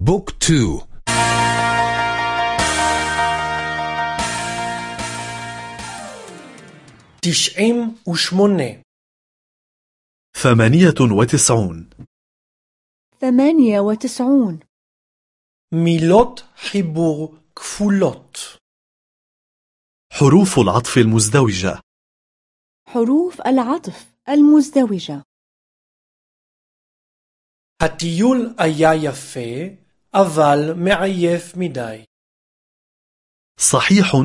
Book two. תשעים ושמונה ثمانية وتسعون. ثمانية وتسعون. מילות חיבור כפולות حروف العطف المزدوجة. حروف العطف المزدوجة. هتيول أيا يفي אבל מעייף מדי. صحيح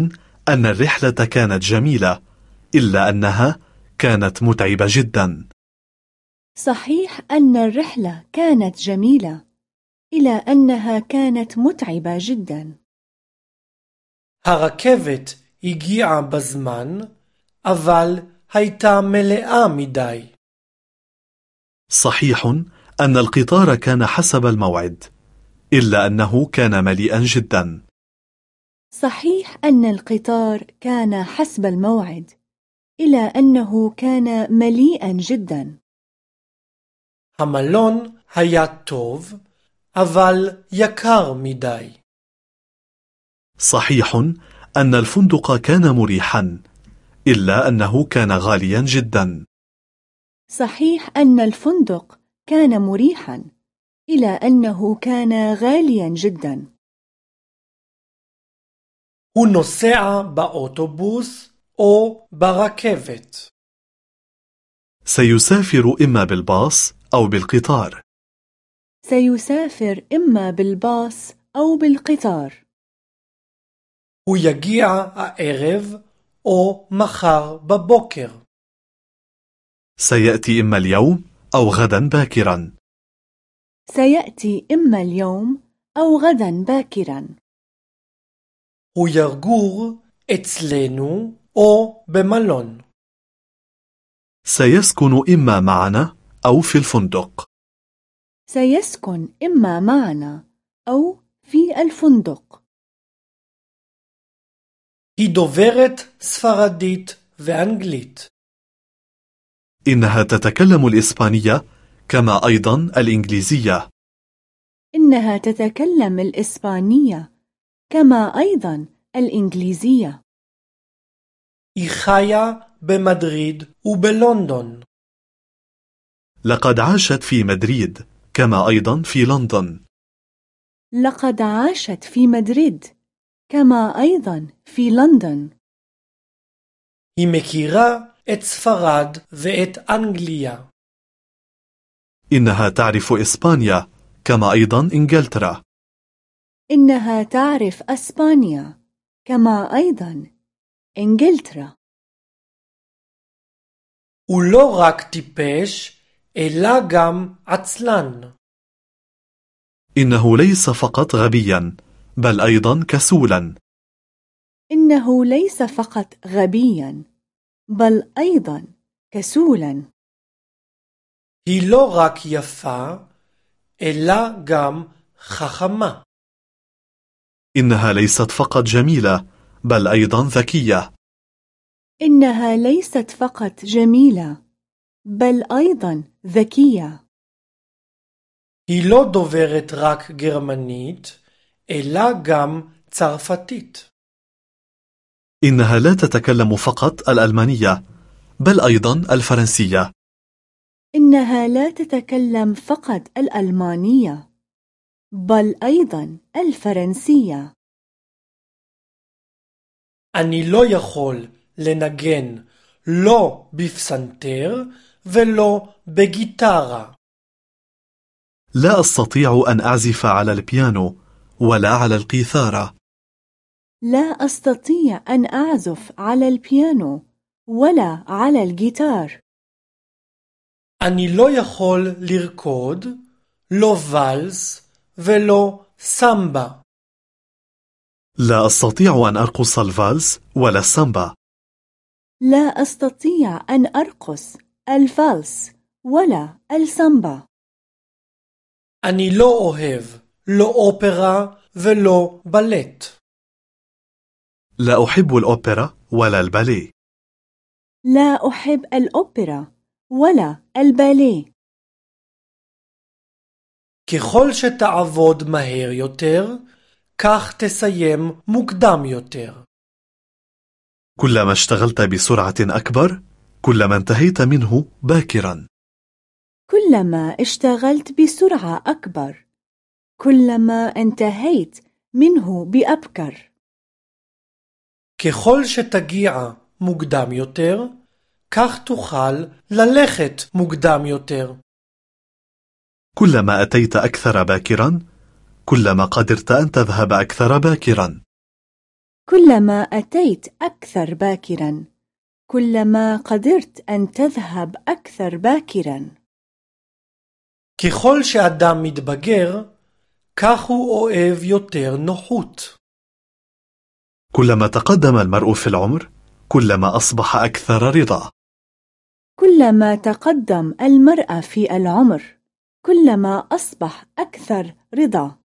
أن الرحلة كانت جميلة إلا أنها كانت متعبة جدا صحيح أن الرحلة كانت جميلة إلى أنها كانت متعبة جدا הרכבת הגיעה בזמן, אבל הייתה מלאה מדי. صحيح أن القطار كان حسب الموعد إلا أنه كان مليئا جدا صحيح أن القطار كان حسب الموعد إلى أنه كان مليئا جدا המלון היה טוב, אבל יקר מדי. صحيح أن الفندق كان مريحا إلا أنه كان غاليا جدا صحيح أن الفندق كان مريحا إلى أنه كان غاليا جدا הוא נוסע באוטובוס או ברכבת. سيسافر إما بالباص أو بالقطار سيسافر إما بالباص أو بالقطار הוא יגיע הערב או מחר בבוקר. سيأتي إما اليوم أو غدا باكرا سيأتي إما اليوم أو غدا باكرا הוא יגור אצלנו או במלון. سيسكن إما معنا أو في الفندق سيسكن إما معنا أو في الفندق היא דוברת ספרדית ואנגלית. إنها تتكلم الإسبانية كما أيضا الإنجليزية إنها تتكلم الإسبانية كما أيضا الإنجليزية היא חיה במדריד ובלונדון. لقد عاشت في مدريد كما أيضا في لندن لقد عاشت في مدريد كما أيضا في لندن היא מכירה את ספרד ואת אנגליה. إنها تعرف إسبانيا كما أيضا إنجلترا إنها تعرف أسبانيا كما أيضا إنجلترا הוא לא רק טיפש, אלא גם עצלן. إنه ليس فقط غبيا بل أيضا كسولا إنه ليس فقط غبيا بل أيضا كسولا היא לא רק יפה, אלא גם חכמה. إنها ليست فقط جميلة بل أيضا ذكية إنها ليست فقط جميلة بل أيضا ذكية היא לא דוברת רק גרמנית, אלא גם צרפתית. إنها لا تتكلم فقط الألمانية بل أيضا الفرنسية إنها لا تتكلم فقط الألمانية بل أيضا الفرنسية אני לא יכול לנגן לא בפסנתר ולא בגיטרה. لا أستطيع أن أعزف على البيانو ولا على القيثارة لا أستطيع أن أعزف على البيانو ولا على الجيتار אני לא יכול לרקוד לא ואלס ולא סמבה. لا أستطيع أن أرقص الفالس ولا السامبا لا أستطيع أن أرقص الفالس ولا السامبا אני לא אוהב לא אופרה ולא בלט. لا أحب الأوبرا ولا الباليه لا أحب الأوبرا ولا الباليه ככל שתעבוד מהר יותר, כך תסיים מוקדם יותר. كلما اشتغلت بسرعة أكبر كلما انتهيت منه باكرا كلما اشتغلت بسرعة أكبر كلما انتهيت منه بأبكر ככל שתגיע מוקדם יותר, כך תוכל ללכת מוקדם יותר. كلما أتيت أكثر باكرا كلما قدرت أن تذهب أكثر باكرا كلما أتيت أكثر باكرا كلما قدرت أن تذهب أكثر باكرا ככל שאדם מתבגר, כך הוא אוהב יותר נוחות. كلما تقدم المرء في العمر كلما أصبح أكثر رضا كلما تقدم المرأة في العمر كلما أصبح أكثر رضا.